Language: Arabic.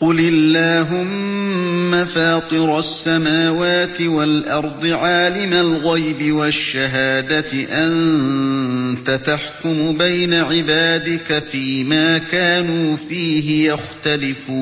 قُلِ اللَّهُمَّ فَاطِرَ السَّمَاوَاتِ وَالْأَرْضِ عَالِمَ الْغَيْبِ وَالشَّهَادَةِ أَنتَ تَحْكُمُ بَيْنَ عِبَادِكَ فِي مَا كَانُوا فِيهِ يَخْتَلِفُونَ